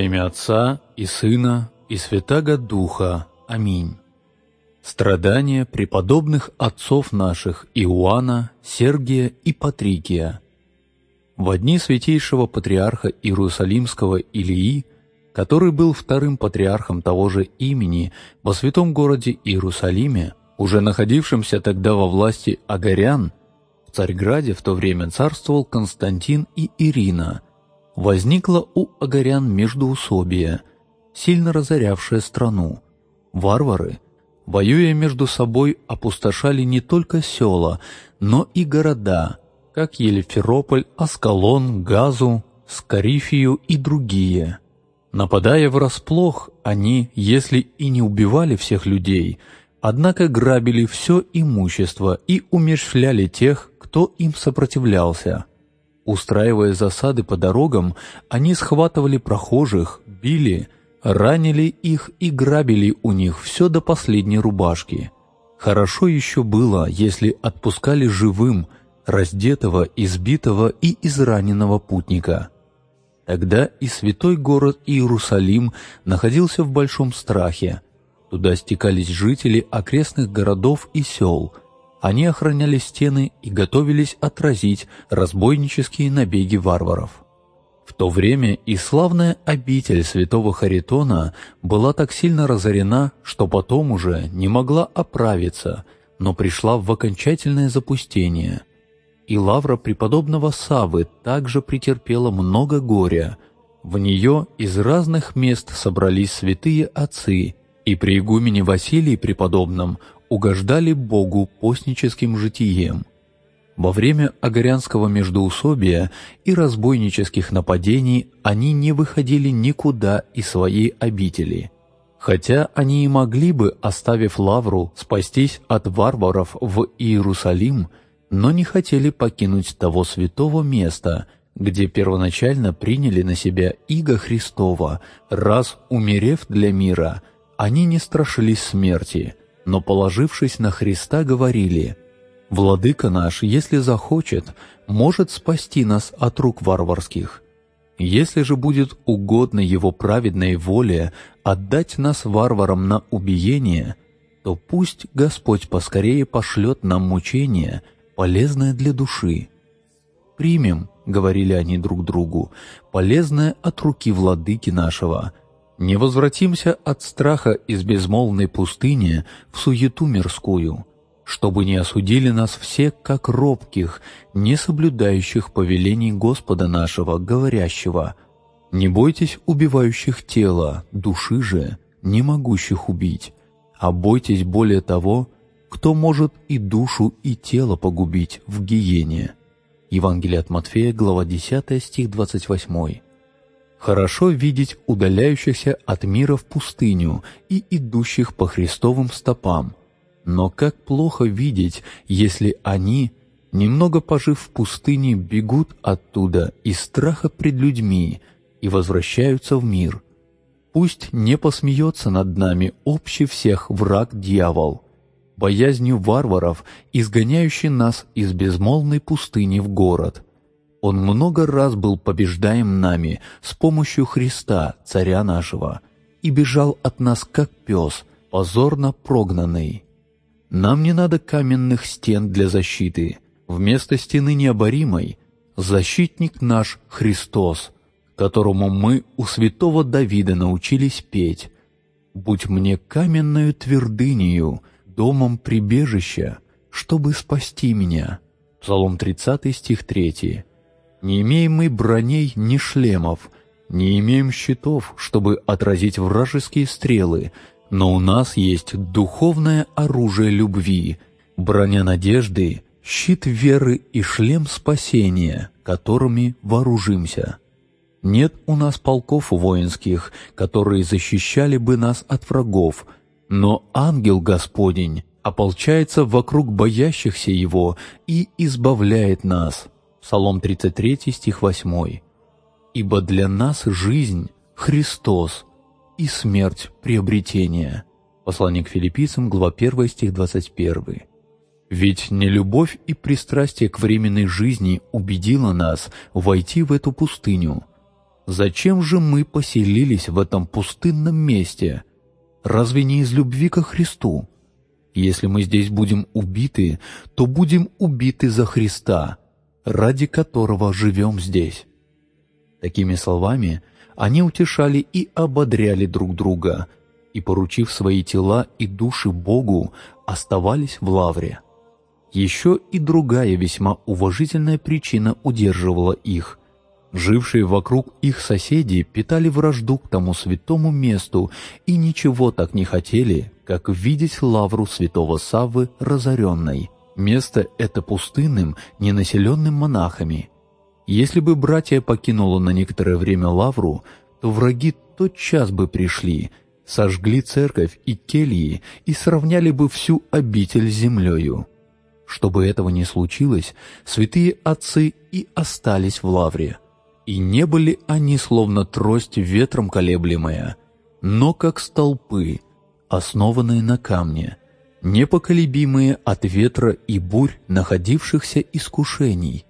Имя Отца и Сына и Святаго Духа. Аминь. Страдания преподобных отцов наших Иоанна, Сергия и Патрикия. В дни святейшего патриарха Иерусалимского Илии, который был вторым патриархом того же имени во святом городе Иерусалиме, уже находившемся тогда во власти Агарян, в Царьграде в то время царствовал Константин и Ирина – возникло у агарян междоусобие, сильно разорявшее страну. Варвары, воюя между собой, опустошали не только села, но и города, как Елеферополь, Аскалон, Газу, Скарифию и другие. Нападая врасплох, они, если и не убивали всех людей, однако грабили все имущество и умерщвляли тех, кто им сопротивлялся. Устраивая засады по дорогам, они схватывали прохожих, били, ранили их и грабили у них все до последней рубашки. Хорошо еще было, если отпускали живым раздетого, избитого и израненного путника. Тогда и святой город Иерусалим находился в большом страхе. Туда стекались жители окрестных городов и сел – они охраняли стены и готовились отразить разбойнические набеги варваров. В то время и славная обитель святого Харитона была так сильно разорена, что потом уже не могла оправиться, но пришла в окончательное запустение. И лавра преподобного Савы также претерпела много горя. В нее из разных мест собрались святые отцы, и при игумене Василии преподобном угождали Богу постническим житием. Во время Огорянского междоусобия и разбойнических нападений они не выходили никуда из своей обители. Хотя они и могли бы, оставив Лавру, спастись от варваров в Иерусалим, но не хотели покинуть того святого места, где первоначально приняли на себя Иго Христова, раз умерев для мира, они не страшились смерти – но, положившись на Христа, говорили, «Владыка наш, если захочет, может спасти нас от рук варварских. Если же будет угодно Его праведной воле отдать нас варварам на убиение, то пусть Господь поскорее пошлет нам мучение, полезное для души. Примем, — говорили они друг другу, — полезное от руки владыки нашего, не возвратимся от страха из безмолвной пустыни в суету мирскую, чтобы не осудили нас все, как робких, не соблюдающих повелений Господа нашего, говорящего, «Не бойтесь убивающих тело, души же, не могущих убить, а бойтесь более того, кто может и душу, и тело погубить в гиене». Евангелие от Матфея, глава 10, стих 28. Хорошо видеть удаляющихся от мира в пустыню и идущих по Христовым стопам. Но как плохо видеть, если они, немного пожив в пустыне, бегут оттуда из страха пред людьми и возвращаются в мир. Пусть не посмеется над нами общий всех враг дьявол, боязнью варваров, изгоняющий нас из безмолвной пустыни в город – он много раз был побеждаем нами с помощью Христа, Царя нашего, и бежал от нас, как пес, позорно прогнанный. Нам не надо каменных стен для защиты. Вместо стены необоримой — защитник наш Христос, которому мы у святого Давида научились петь. «Будь мне каменную твердынею, домом прибежища, чтобы спасти меня». Псалом 30, стих 3. Не имеем мы броней ни шлемов, не имеем щитов, чтобы отразить вражеские стрелы, но у нас есть духовное оружие любви, броня надежды, щит веры и шлем спасения, которыми вооружимся. Нет у нас полков воинских, которые защищали бы нас от врагов, но ангел Господень ополчается вокруг боящихся Его и избавляет нас. Псалом 33, стих 8. «Ибо для нас жизнь – Христос, и смерть – приобретение». Послание к филиппийцам, глава 1, стих 21. Ведь не любовь и пристрастие к временной жизни убедило нас войти в эту пустыню. Зачем же мы поселились в этом пустынном месте? Разве не из любви ко Христу? Если мы здесь будем убиты, то будем убиты за Христа, ради которого живем здесь». Такими словами они утешали и ободряли друг друга, и, поручив свои тела и души Богу, оставались в лавре. Еще и другая весьма уважительная причина удерживала их. Жившие вокруг их соседи питали вражду к тому святому месту и ничего так не хотели, как видеть лавру святого Саввы разоренной. Место это пустынным, ненаселенным монахами. Если бы братья покинуло на некоторое время лавру, то враги тотчас бы пришли, сожгли церковь и кельи и сравняли бы всю обитель с землею. Чтобы этого не случилось, святые отцы и остались в лавре – и не были они словно трость ветром колеблемая, но как столпы, основанные на камне, непоколебимые от ветра и бурь находившихся искушений.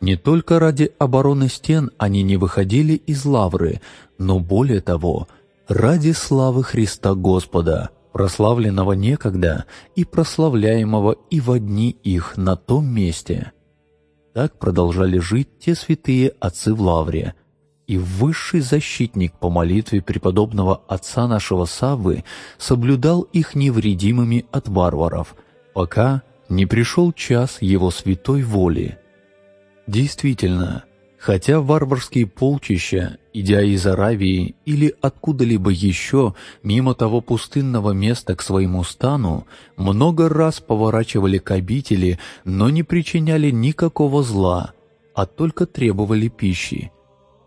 Не только ради обороны стен они не выходили из лавры, но более того, ради славы Христа Господа, прославленного некогда и прославляемого и в дни их на том месте – так продолжали жить те святые отцы в Лавре, и высший защитник по молитве преподобного отца нашего Саввы соблюдал их невредимыми от варваров, пока не пришел час его святой воли. Действительно, Хотя варварские полчища, идя из Аравии или откуда-либо еще мимо того пустынного места к своему стану, много раз поворачивали к обители, но не причиняли никакого зла, а только требовали пищи.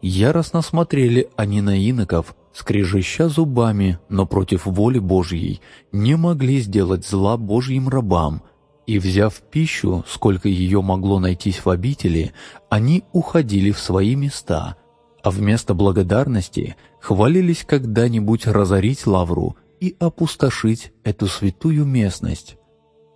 Яростно смотрели они на иноков, скрежеща зубами, но против воли Божьей, не могли сделать зла Божьим рабам – и, взяв пищу, сколько ее могло найтись в обители, они уходили в свои места, а вместо благодарности хвалились когда-нибудь разорить лавру и опустошить эту святую местность.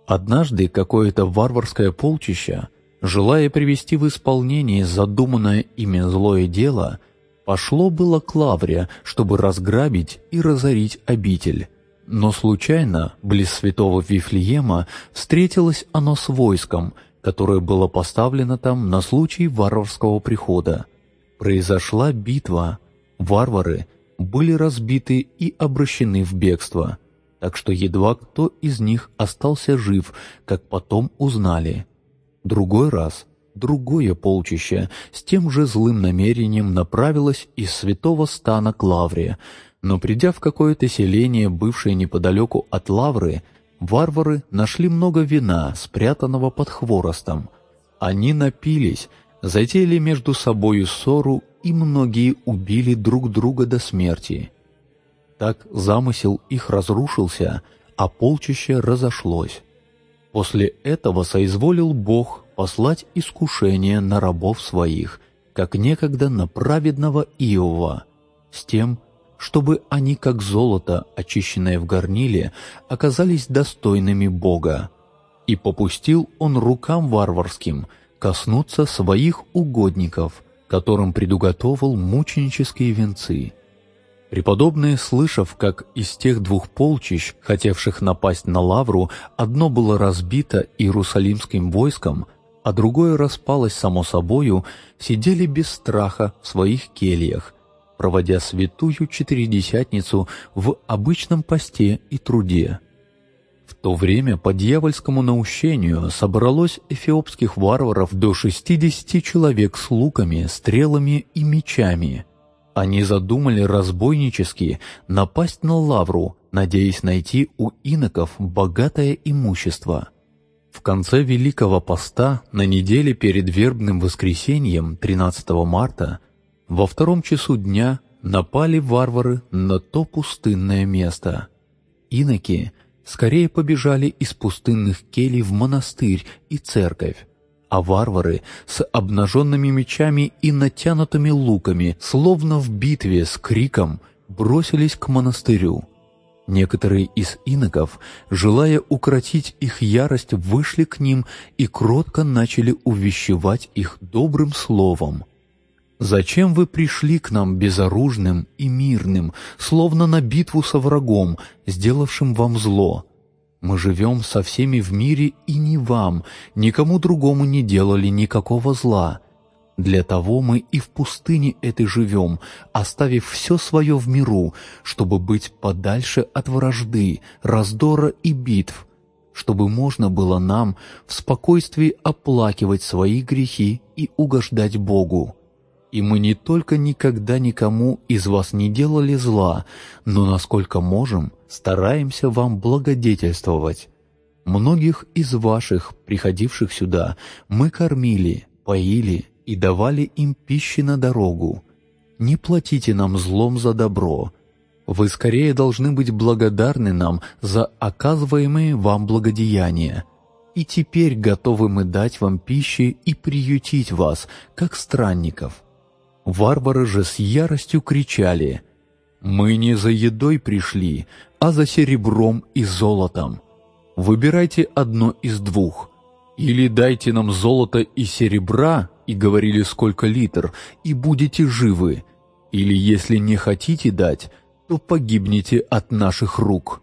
Однажды какое-то варварское полчище, желая привести в исполнение задуманное ими злое дело, пошло было к лавре, чтобы разграбить и разорить обитель, но случайно, близ святого Вифлеема, встретилось оно с войском, которое было поставлено там на случай варварского прихода. Произошла битва, варвары были разбиты и обращены в бегство, так что едва кто из них остался жив, как потом узнали. Другой раз другое полчище с тем же злым намерением направилось из святого стана к Лавре, но придя в какое-то селение, бывшее неподалеку от Лавры, варвары нашли много вина, спрятанного под хворостом. Они напились, затеяли между собою ссору, и многие убили друг друга до смерти. Так замысел их разрушился, а полчище разошлось. После этого соизволил Бог послать искушение на рабов своих, как некогда на праведного Иова, с тем, чтобы они, как золото, очищенное в горниле, оказались достойными Бога. И попустил он рукам варварским коснуться своих угодников, которым предуготовил мученические венцы. Преподобные, слышав, как из тех двух полчищ, хотевших напасть на Лавру, одно было разбито Иерусалимским войском, а другое распалось само собою, сидели без страха в своих кельях, проводя святую Четыредесятницу в обычном посте и труде. В то время по дьявольскому наущению собралось эфиопских варваров до шестидесяти человек с луками, стрелами и мечами. Они задумали разбойнически напасть на лавру, надеясь найти у иноков богатое имущество. В конце Великого Поста, на неделе перед вербным воскресеньем 13 марта, во втором часу дня напали варвары на то пустынное место. Иноки скорее побежали из пустынных келей в монастырь и церковь, а варвары с обнаженными мечами и натянутыми луками, словно в битве с криком, бросились к монастырю. Некоторые из иноков, желая укротить их ярость, вышли к ним и кротко начали увещевать их добрым словом – Зачем вы пришли к нам безоружным и мирным, словно на битву со врагом, сделавшим вам зло? Мы живем со всеми в мире и ни вам, никому другому не делали никакого зла. Для того мы и в пустыне этой живем, оставив все свое в миру, чтобы быть подальше от вражды, раздора и битв, чтобы можно было нам в спокойствии оплакивать свои грехи и угождать Богу. И мы не только никогда никому из вас не делали зла, но, насколько можем, стараемся вам благодетельствовать. Многих из ваших, приходивших сюда, мы кормили, поили и давали им пищи на дорогу. Не платите нам злом за добро. Вы скорее должны быть благодарны нам за оказываемые вам благодеяния. И теперь готовы мы дать вам пищи и приютить вас, как странников». Варвары же с яростью кричали «Мы не за едой пришли, а за серебром и золотом. Выбирайте одно из двух. Или дайте нам золото и серебра, и говорили сколько литр, и будете живы. Или если не хотите дать, то погибнете от наших рук».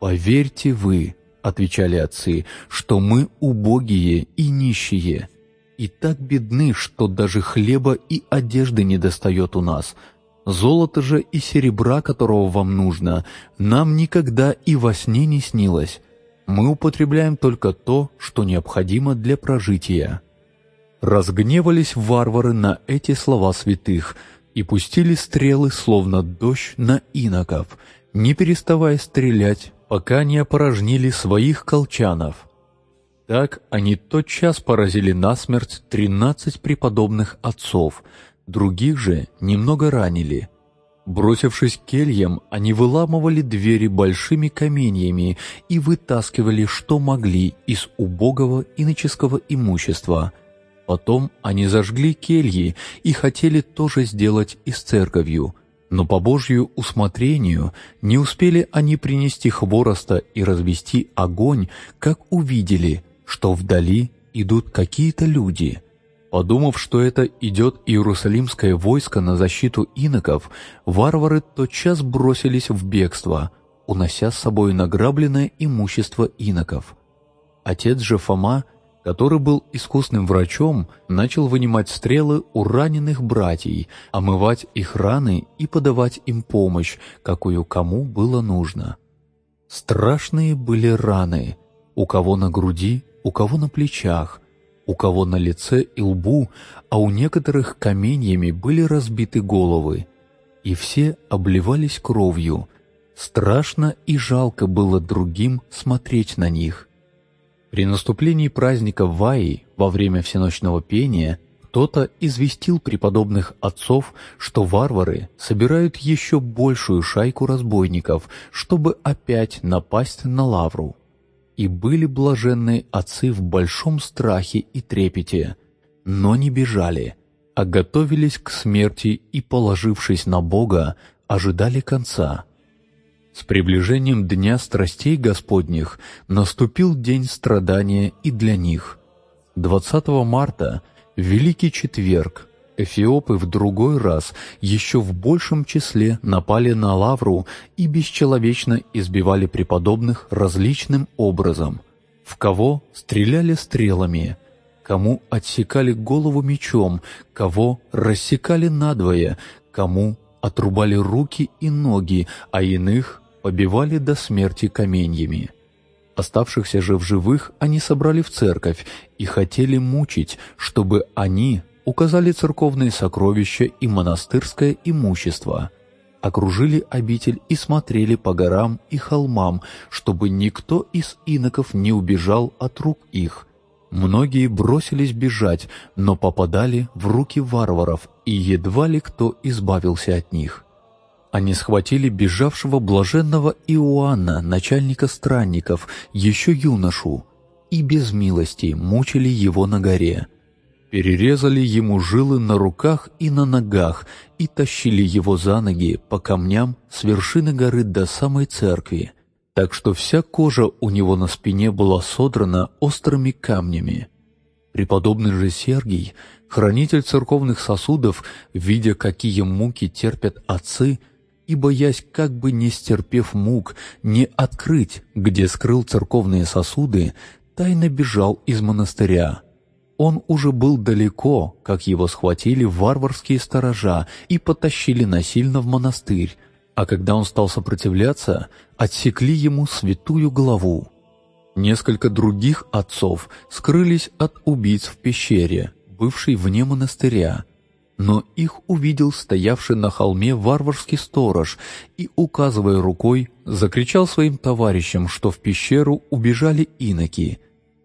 «Поверьте вы», — отвечали отцы, — «что мы убогие и нищие, и так бедны, что даже хлеба и одежды не достает у нас. Золото же и серебра, которого вам нужно, нам никогда и во сне не снилось. Мы употребляем только то, что необходимо для прожития». Разгневались варвары на эти слова святых и пустили стрелы, словно дождь, на иноков, не переставая стрелять, пока не опорожнили своих колчанов. Так они тотчас поразили насмерть тринадцать преподобных отцов, других же немного ранили. Бросившись кельям, они выламывали двери большими каменьями и вытаскивали, что могли, из убогого иноческого имущества – Потом они зажгли кельи и хотели тоже сделать и с церковью, но по Божью усмотрению не успели они принести хвороста и развести огонь, как увидели, что вдали идут какие-то люди. Подумав, что это идет Иерусалимское войско на защиту иноков, варвары тотчас бросились в бегство, унося с собой награбленное имущество иноков. Отец же Фома который был искусным врачом, начал вынимать стрелы у раненых братьев, омывать их раны и подавать им помощь, какую кому было нужно. Страшные были раны, у кого на груди, у кого на плечах, у кого на лице и лбу, а у некоторых каменьями были разбиты головы. И все обливались кровью. Страшно и жалко было другим смотреть на них – при наступлении праздника Ваи во время всеночного пения кто-то известил преподобных отцов, что варвары собирают еще большую шайку разбойников, чтобы опять напасть на лавру. И были блаженные отцы в большом страхе и трепете, но не бежали, а готовились к смерти и, положившись на Бога, ожидали конца – с приближением Дня страстей Господних наступил день страдания и для них. 20 марта, Великий Четверг, эфиопы в другой раз еще в большем числе напали на Лавру и бесчеловечно избивали преподобных различным образом. В кого стреляли стрелами, кому отсекали голову мечом, кого рассекали надвое, кому отрубали руки и ноги, а иных побивали до смерти каменьями. Оставшихся же в живых они собрали в церковь и хотели мучить, чтобы они указали церковные сокровища и монастырское имущество, окружили обитель и смотрели по горам и холмам, чтобы никто из иноков не убежал от рук их. Многие бросились бежать, но попадали в руки варваров, и едва ли кто избавился от них. Они схватили бежавшего блаженного Иоанна, начальника странников, еще юношу, и без милости мучили его на горе. Перерезали ему жилы на руках и на ногах и тащили его за ноги по камням с вершины горы до самой церкви, так что вся кожа у него на спине была содрана острыми камнями. Преподобный же Сергий, хранитель церковных сосудов, видя, какие муки терпят отцы, и боясь, как бы не стерпев мук, не открыть, где скрыл церковные сосуды, тайно бежал из монастыря. Он уже был далеко, как его схватили варварские сторожа и потащили насильно в монастырь, а когда он стал сопротивляться, отсекли ему святую голову. Несколько других отцов скрылись от убийц в пещере, бывшей вне монастыря, но их увидел стоявший на холме варварский сторож и, указывая рукой, закричал своим товарищам, что в пещеру убежали иноки.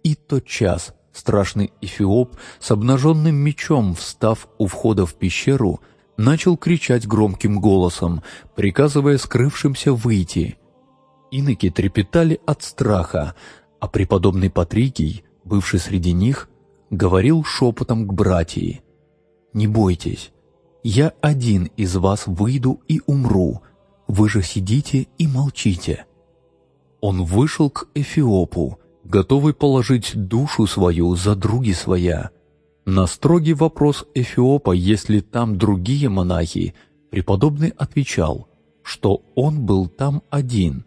И тот час страшный эфиоп с обнаженным мечом, встав у входа в пещеру, начал кричать громким голосом, приказывая скрывшимся выйти. Иноки трепетали от страха, а преподобный Патрикий, бывший среди них, говорил шепотом к братьям. «Не бойтесь, я один из вас выйду и умру, вы же сидите и молчите». Он вышел к Эфиопу, готовый положить душу свою за други своя. На строгий вопрос Эфиопа, есть ли там другие монахи, преподобный отвечал, что он был там один,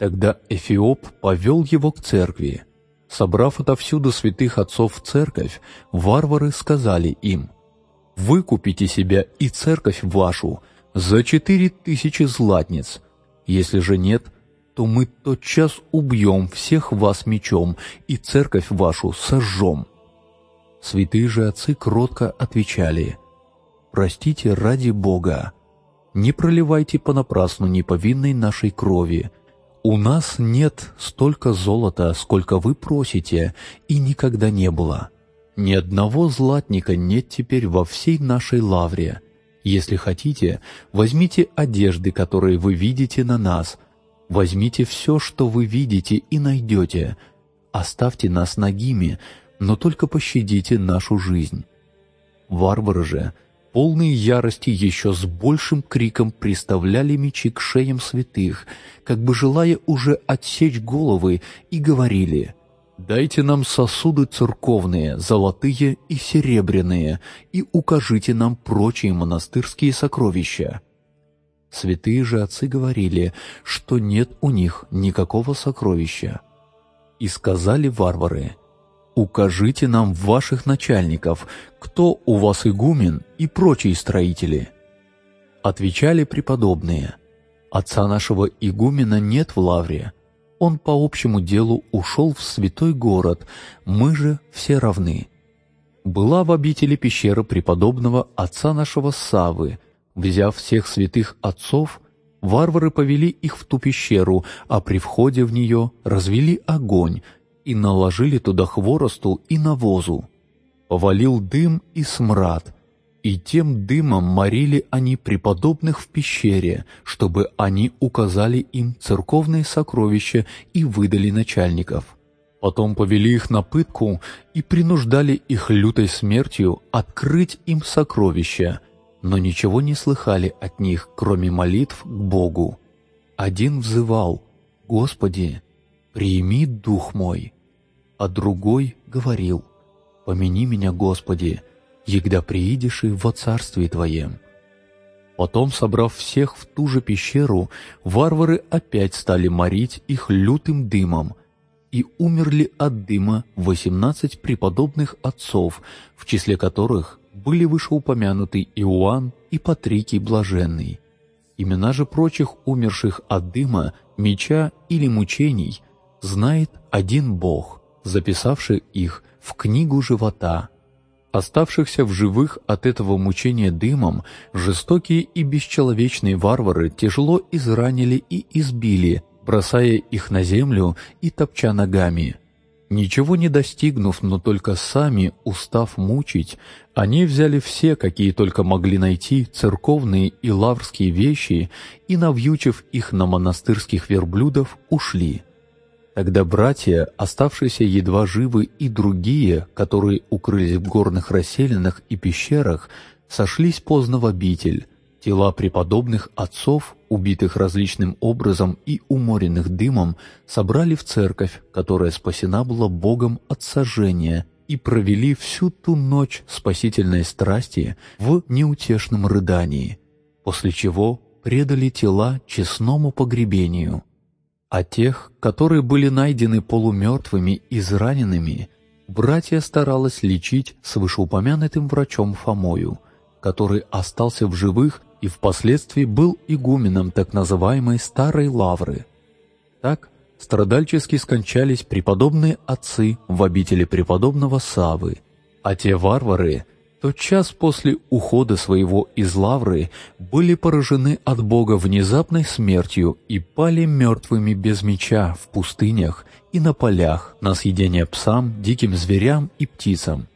Тогда Эфиоп повел его к церкви. Собрав отовсюду святых отцов в церковь, варвары сказали им, «Выкупите себя и церковь вашу за четыре тысячи златниц. Если же нет, то мы тотчас убьем всех вас мечом и церковь вашу сожжем». Святые же отцы кротко отвечали, «Простите ради Бога, не проливайте понапрасну неповинной нашей крови, «У нас нет столько золота, сколько вы просите, и никогда не было. Ни одного златника нет теперь во всей нашей лавре. Если хотите, возьмите одежды, которые вы видите на нас. Возьмите все, что вы видите и найдете. Оставьте нас нагими, но только пощадите нашу жизнь». Варвары же – полные ярости еще с большим криком приставляли мечи к шеям святых, как бы желая уже отсечь головы, и говорили «Дайте нам сосуды церковные, золотые и серебряные, и укажите нам прочие монастырские сокровища». Святые же отцы говорили, что нет у них никакого сокровища. И сказали варвары – укажите нам ваших начальников, кто у вас игумен и прочие строители». Отвечали преподобные, «Отца нашего игумена нет в лавре, он по общему делу ушел в святой город, мы же все равны». Была в обители пещера преподобного отца нашего Савы, взяв всех святых отцов, варвары повели их в ту пещеру, а при входе в нее развели огонь, и наложили туда хворосту и навозу. Повалил дым и смрад, и тем дымом морили они преподобных в пещере, чтобы они указали им церковные сокровища и выдали начальников. Потом повели их на пытку и принуждали их лютой смертью открыть им сокровища, но ничего не слыхали от них, кроме молитв к Богу. Один взывал «Господи, «Прими дух мой», а другой говорил «Помяни меня, Господи, егда приидешь и во царстве Твоем». Потом, собрав всех в ту же пещеру, варвары опять стали морить их лютым дымом, и умерли от дыма восемнадцать преподобных отцов, в числе которых были вышеупомянуты Иоанн и Патрикий Блаженный. Имена же прочих умерших от дыма, меча или мучений – знает один Бог, записавший их в книгу живота. Оставшихся в живых от этого мучения дымом, жестокие и бесчеловечные варвары тяжело изранили и избили, бросая их на землю и топча ногами. Ничего не достигнув, но только сами, устав мучить, они взяли все, какие только могли найти, церковные и лаврские вещи и, навьючив их на монастырских верблюдов, ушли. Тогда братья, оставшиеся едва живы, и другие, которые укрылись в горных расселинах и пещерах, сошлись поздно в обитель. Тела преподобных отцов, убитых различным образом и уморенных дымом, собрали в церковь, которая спасена была Богом от сожжения, и провели всю ту ночь спасительной страсти в неутешном рыдании, после чего предали тела честному погребению. А тех, которые были найдены полумертвыми и израненными, братья старалась лечить с вышеупомянутым врачом Фомою, который остался в живых и впоследствии был игуменом так называемой Старой Лавры. Так страдальчески скончались преподобные отцы в обители преподобного Савы, а те варвары, тотчас после ухода своего из Лавры, были поражены от Бога внезапной смертью и пали мертвыми без меча в пустынях и на полях на съедение псам, диким зверям и птицам.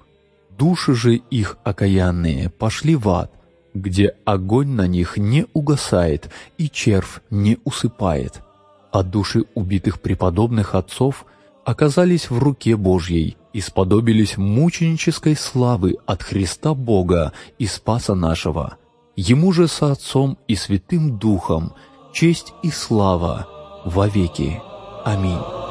Души же их окаянные пошли в ад, где огонь на них не угасает и червь не усыпает. А души убитых преподобных отцов оказались в руке Божьей и сподобились мученической славы от Христа Бога и Спаса нашего. Ему же со Отцом и Святым Духом честь и слава во веки. Аминь.